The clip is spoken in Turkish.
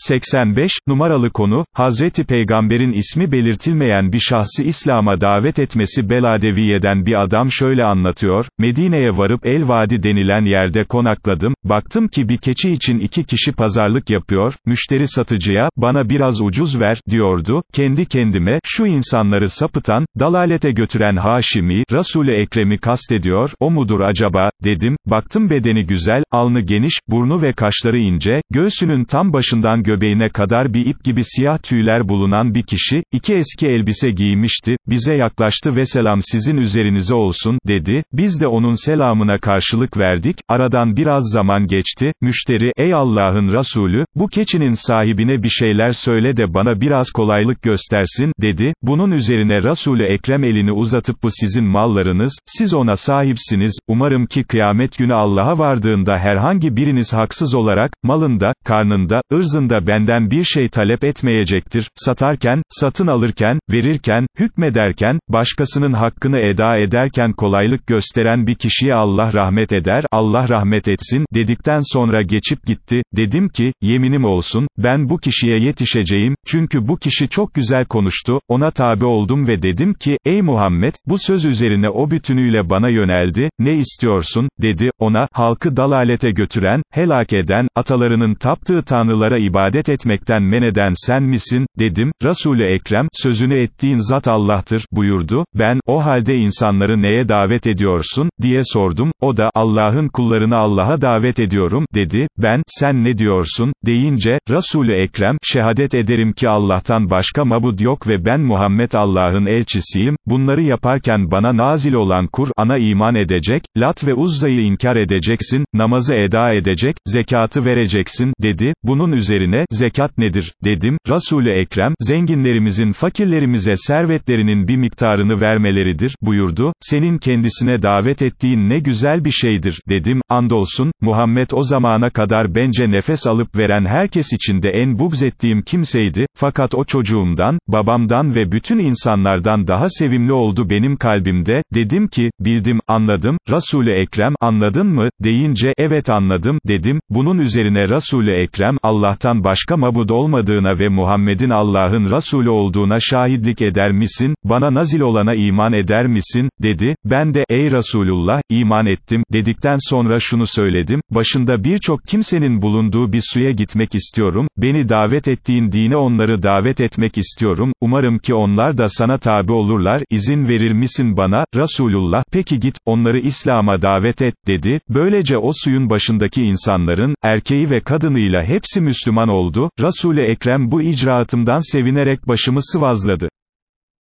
85, numaralı konu, Hazreti Peygamber'in ismi belirtilmeyen bir şahsı İslam'a davet etmesi Beladeviye'den bir adam şöyle anlatıyor, Medine'ye varıp El Vadi denilen yerde konakladım, baktım ki bir keçi için iki kişi pazarlık yapıyor, müşteri satıcıya, bana biraz ucuz ver, diyordu, kendi kendime, şu insanları sapıtan, dalalete götüren Haşimi, Resul-i Ekrem'i kastediyor, o mudur acaba, dedim, baktım bedeni güzel, alnı geniş, burnu ve kaşları ince, göğsünün tam başından göbeğine kadar bir ip gibi siyah tüyler bulunan bir kişi, iki eski elbise giymişti, bize yaklaştı ve selam sizin üzerinize olsun, dedi, biz de onun selamına karşılık verdik, aradan biraz zaman geçti, müşteri, ey Allah'ın Resulü, bu keçinin sahibine bir şeyler söyle de bana biraz kolaylık göstersin, dedi, bunun üzerine Resulü Ekrem elini uzatıp bu sizin mallarınız, siz ona sahipsiniz, umarım ki kıyamet günü Allah'a vardığında herhangi biriniz haksız olarak, malında, karnında, ırzında benden bir şey talep etmeyecektir, satarken, satın alırken, verirken, hükmederken, başkasının hakkını eda ederken kolaylık gösteren bir kişiye Allah rahmet eder, Allah rahmet etsin, dedikten sonra geçip gitti, dedim ki, yeminim olsun, ben bu kişiye yetişeceğim, çünkü bu kişi çok güzel konuştu, ona tabi oldum ve dedim ki, ey Muhammed, bu söz üzerine o bütünüyle bana yöneldi, ne istiyorsun, dedi, ona, halkı dalalete götüren, helak eden, atalarının taptığı tanrılara ibadet etmekten men eden sen misin, dedim, Resul-i Ekrem, sözünü ettiğin zat Allah'tır, buyurdu, ben, o halde insanları neye davet ediyorsun, diye sordum, o da, Allah'ın kullarını Allah'a davet ediyorum, dedi, ben, sen ne diyorsun, deyince, Resul-i Ekrem, şehadet ederim ki Allah'tan başka mabud yok ve ben Muhammed Allah'ın elçisiyim, bunları yaparken bana nazil olan Kur'an'a iman edecek, Lat ve Uzza'yı inkar edeceksin, namazı eda edecek, zekatı vereceksin, dedi, bunun üzerine, zekat nedir, dedim, Resul-i Ekrem, zenginlerimizin fakirlerimize servetlerinin bir miktarını vermeleridir, buyurdu, senin kendisine davet ettiğin ne güzel bir şeydir, dedim, andolsun, Muhammed o zamana kadar bence nefes alıp veren herkes içinde en bugz ettiğim kimseydi, fakat o çocuğumdan, babamdan ve bütün insanlardan daha sevimli oldu benim kalbimde, dedim ki, bildim, anladım, Resul-i Ekrem, anladın mı, deyince, evet anladım, dedim, bunun üzerine Resul-i Ekrem, Başka mabud olmadığına ve Muhammed'in Allah'ın Resulü olduğuna şahitlik eder misin, bana nazil olana iman eder misin, dedi, ben de, ey Resulullah, iman ettim, dedikten sonra şunu söyledim, başında birçok kimsenin bulunduğu bir suya gitmek istiyorum, beni davet ettiğin dine onları davet etmek istiyorum, umarım ki onlar da sana tabi olurlar, izin verir misin bana, Resulullah, peki git, onları İslam'a davet et, dedi, böylece o suyun başındaki insanların, erkeği ve kadınıyla hepsi Müslüman oldu, Resul-i Ekrem bu icraatımdan sevinerek başımı sıvazladı.